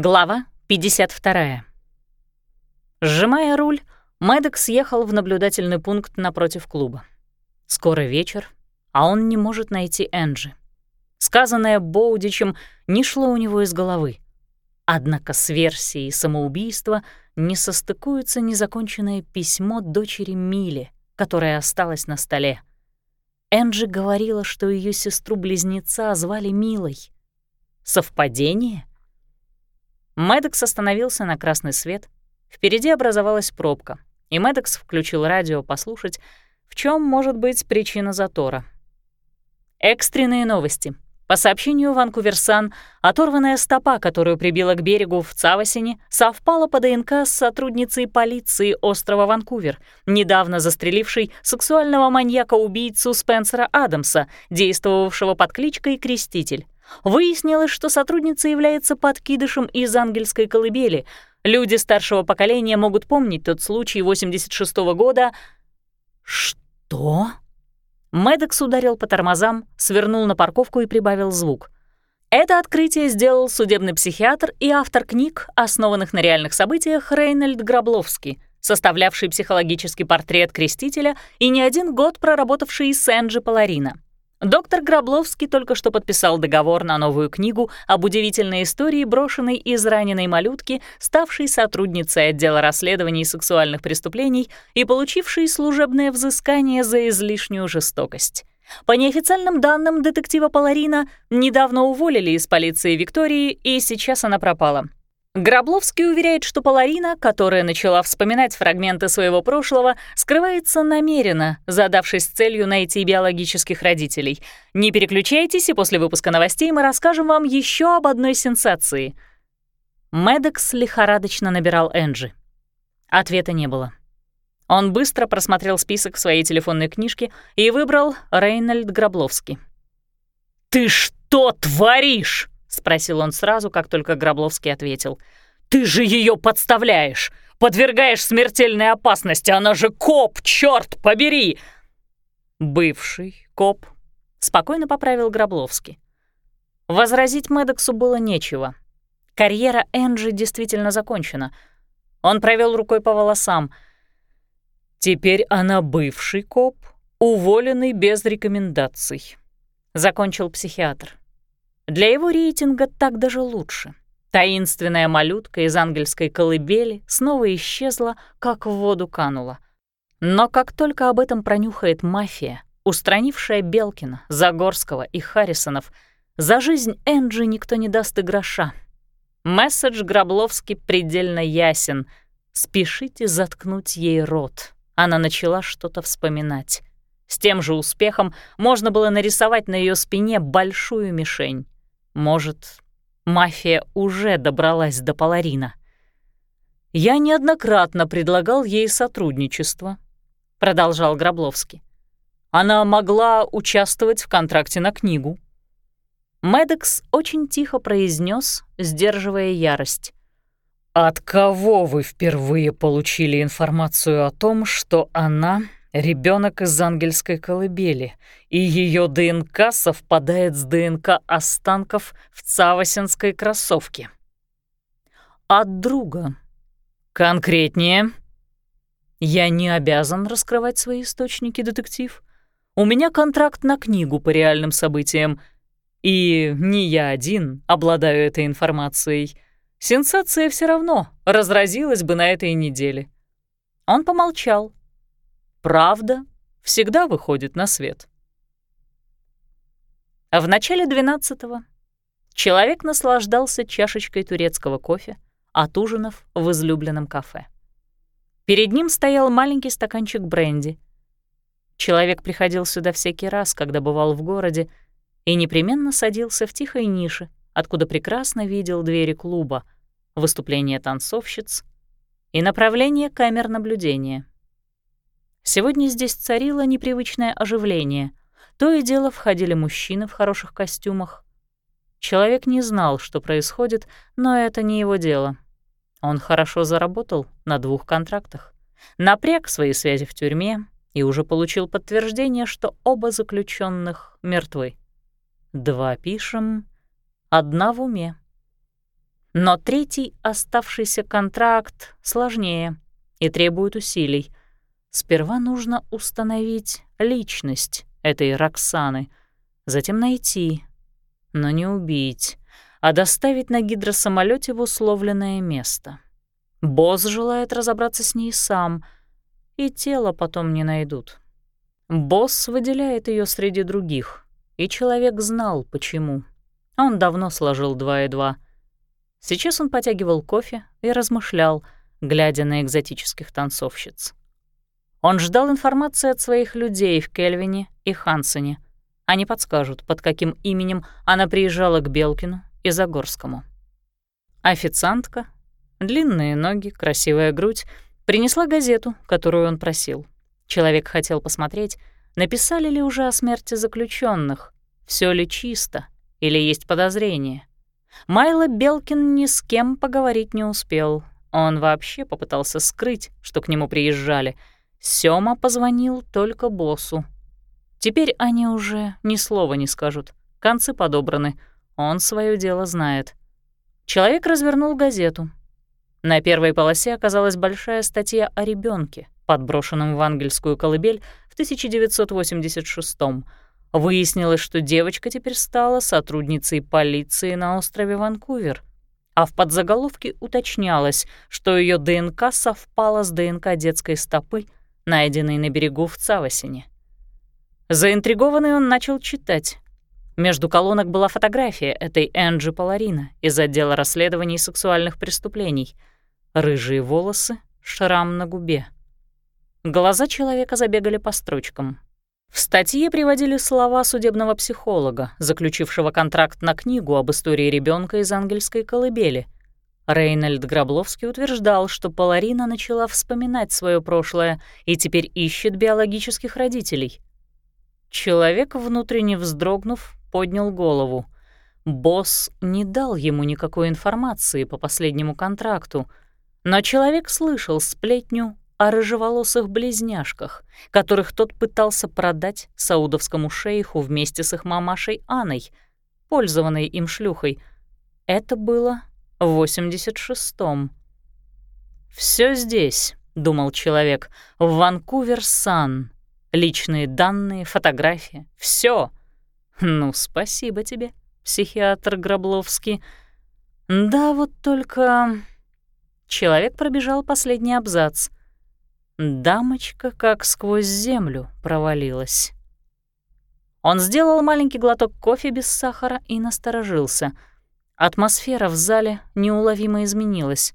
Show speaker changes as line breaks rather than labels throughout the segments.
Глава 52. Сжимая руль, Мэддокс ехал в наблюдательный пункт напротив клуба. Скоро вечер, а он не может найти Энджи. Сказанное Боудичем не шло у него из головы. Однако с версией самоубийства не состыкуется незаконченное письмо дочери Мили, которое осталось на столе. Энджи говорила, что ее сестру-близнеца звали Милой. Совпадение? Мэддокс остановился на красный свет. Впереди образовалась пробка, и Мэддокс включил радио послушать, в чем может быть причина затора. Экстренные новости. По сообщению Ванкувер Сан, оторванная стопа, которую прибила к берегу в Цавасине, совпала по ДНК с сотрудницей полиции острова Ванкувер, недавно застрелившей сексуального маньяка-убийцу Спенсера Адамса, действовавшего под кличкой «Креститель». Выяснилось, что сотрудница является подкидышем из ангельской колыбели. Люди старшего поколения могут помнить тот случай 86 -го года. «Что?» Мэддокс ударил по тормозам, свернул на парковку и прибавил звук. Это открытие сделал судебный психиатр и автор книг, основанных на реальных событиях, Рейнольд Грабловский, составлявший психологический портрет крестителя и не один год проработавший с Энджи Паларина. Доктор Грабловский только что подписал договор на новую книгу об удивительной истории брошенной из раненой малютки, ставшей сотрудницей отдела расследований сексуальных преступлений и получившей служебное взыскание за излишнюю жестокость. По неофициальным данным детектива Паларина, недавно уволили из полиции Виктории, и сейчас она пропала. Грабловский уверяет, что Паларина, которая начала вспоминать фрагменты своего прошлого, скрывается намеренно, задавшись целью найти биологических родителей. Не переключайтесь, и после выпуска новостей мы расскажем вам еще об одной сенсации. Медекс лихорадочно набирал Энджи. Ответа не было. Он быстро просмотрел список в своей телефонной книжке и выбрал Рейнольд Грабловский. «Ты что творишь?» — спросил он сразу, как только Грабловский ответил. «Ты же ее подставляешь! Подвергаешь смертельной опасности! Она же коп, черт побери!» «Бывший коп», — спокойно поправил Грабловский. Возразить Медексу было нечего. Карьера Энджи действительно закончена. Он провел рукой по волосам. «Теперь она бывший коп, уволенный без рекомендаций», — закончил психиатр. Для его рейтинга так даже лучше. Таинственная малютка из ангельской колыбели снова исчезла, как в воду канула. Но как только об этом пронюхает мафия, устранившая Белкина, Загорского и Харрисонов, за жизнь Энджи никто не даст и гроша. Месседж Грабловский предельно ясен. Спешите заткнуть ей рот. Она начала что-то вспоминать. С тем же успехом можно было нарисовать на ее спине большую мишень. Может, мафия уже добралась до Паларина. «Я неоднократно предлагал ей сотрудничество», — продолжал Грабловский. «Она могла участвовать в контракте на книгу». Медекс очень тихо произнес, сдерживая ярость. «От кого вы впервые получили информацию о том, что она Ребенок из ангельской колыбели, и ее ДНК совпадает с ДНК останков в цавасинской кроссовке. От друга. Конкретнее. Я не обязан раскрывать свои источники, детектив. У меня контракт на книгу по реальным событиям, и не я один обладаю этой информацией. Сенсация все равно разразилась бы на этой неделе. Он помолчал, правда всегда выходит на свет. А в начале 12-го человек наслаждался чашечкой турецкого кофе, отужинав в излюбленном кафе. Перед ним стоял маленький стаканчик бренди. Человек приходил сюда всякий раз, когда бывал в городе, и непременно садился в тихой нише, откуда прекрасно видел двери клуба, выступления танцовщиц и направление камер наблюдения. Сегодня здесь царило непривычное оживление. То и дело входили мужчины в хороших костюмах. Человек не знал, что происходит, но это не его дело. Он хорошо заработал на двух контрактах. Напряг свои связи в тюрьме и уже получил подтверждение, что оба заключенных мертвы. Два пишем, одна в уме. Но третий оставшийся контракт сложнее и требует усилий. Сперва нужно установить личность этой Роксаны, затем найти, но не убить, а доставить на гидросамолете в условленное место. Босс желает разобраться с ней сам, и тело потом не найдут. Босс выделяет ее среди других, и человек знал, почему. Он давно сложил два и два. Сейчас он потягивал кофе и размышлял, глядя на экзотических танцовщиц. Он ждал информации от своих людей в Кельвине и Хансене. Они подскажут, под каким именем она приезжала к Белкину и Загорскому. Официантка, длинные ноги, красивая грудь, принесла газету, которую он просил. Человек хотел посмотреть, написали ли уже о смерти заключенных, все ли чисто или есть подозрения. Майло Белкин ни с кем поговорить не успел. Он вообще попытался скрыть, что к нему приезжали. Сёма позвонил только боссу. Теперь они уже ни слова не скажут. Концы подобраны. Он свое дело знает. Человек развернул газету. На первой полосе оказалась большая статья о ребенке, подброшенном в ангельскую колыбель в 1986 -м. Выяснилось, что девочка теперь стала сотрудницей полиции на острове Ванкувер, а в подзаголовке уточнялось, что ее ДНК совпала с ДНК детской стопы, найденной на берегу в Цавосине. Заинтригованный он начал читать. Между колонок была фотография этой Энджи Паларина из отдела расследований сексуальных преступлений. Рыжие волосы, шрам на губе. Глаза человека забегали по строчкам. В статье приводили слова судебного психолога, заключившего контракт на книгу об истории ребенка из ангельской колыбели. Рейнольд Грабловский утверждал, что Паларина начала вспоминать свое прошлое и теперь ищет биологических родителей. Человек, внутренне вздрогнув, поднял голову. Босс не дал ему никакой информации по последнему контракту, но человек слышал сплетню о рыжеволосых близняшках, которых тот пытался продать саудовскому шейху вместе с их мамашей Анной, пользованной им шлюхой. Это было в 86-м. Все здесь», — думал человек, — «в Ванкувер-Сан. Личные данные, фотографии, все. Ну, спасибо тебе, психиатр Гробловский. Да вот только...» Человек пробежал последний абзац — Дамочка как сквозь землю провалилась. Он сделал маленький глоток кофе без сахара и насторожился. Атмосфера в зале неуловимо изменилась.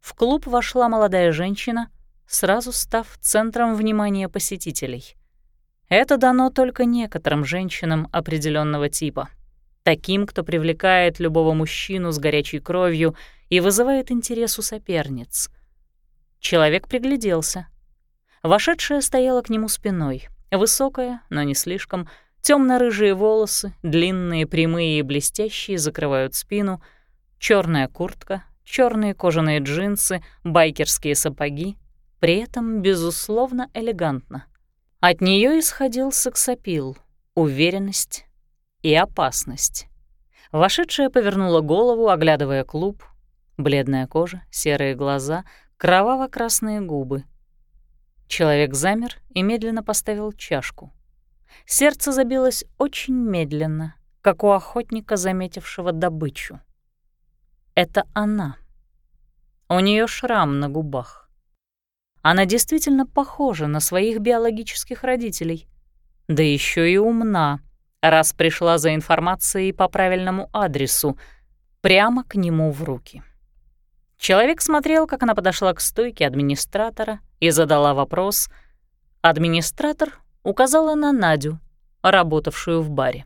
В клуб вошла молодая женщина, сразу став центром внимания посетителей. Это дано только некоторым женщинам определенного типа. Таким, кто привлекает любого мужчину с горячей кровью и вызывает интерес у соперниц. Человек пригляделся — Вошедшая стояла к нему спиной. Высокая, но не слишком. Темно рыжие волосы, длинные, прямые и блестящие, закрывают спину. черная куртка, черные кожаные джинсы, байкерские сапоги. При этом, безусловно, элегантно. От нее исходил сексапил, уверенность и опасность. Вошедшая повернула голову, оглядывая клуб. Бледная кожа, серые глаза, кроваво-красные губы — Человек замер и медленно поставил чашку. Сердце забилось очень медленно, как у охотника, заметившего добычу. Это она. У нее шрам на губах. Она действительно похожа на своих биологических родителей. Да еще и умна, раз пришла за информацией по правильному адресу, прямо к нему в руки. Человек смотрел, как она подошла к стойке администратора и задала вопрос. Администратор указала на Надю, работавшую в баре.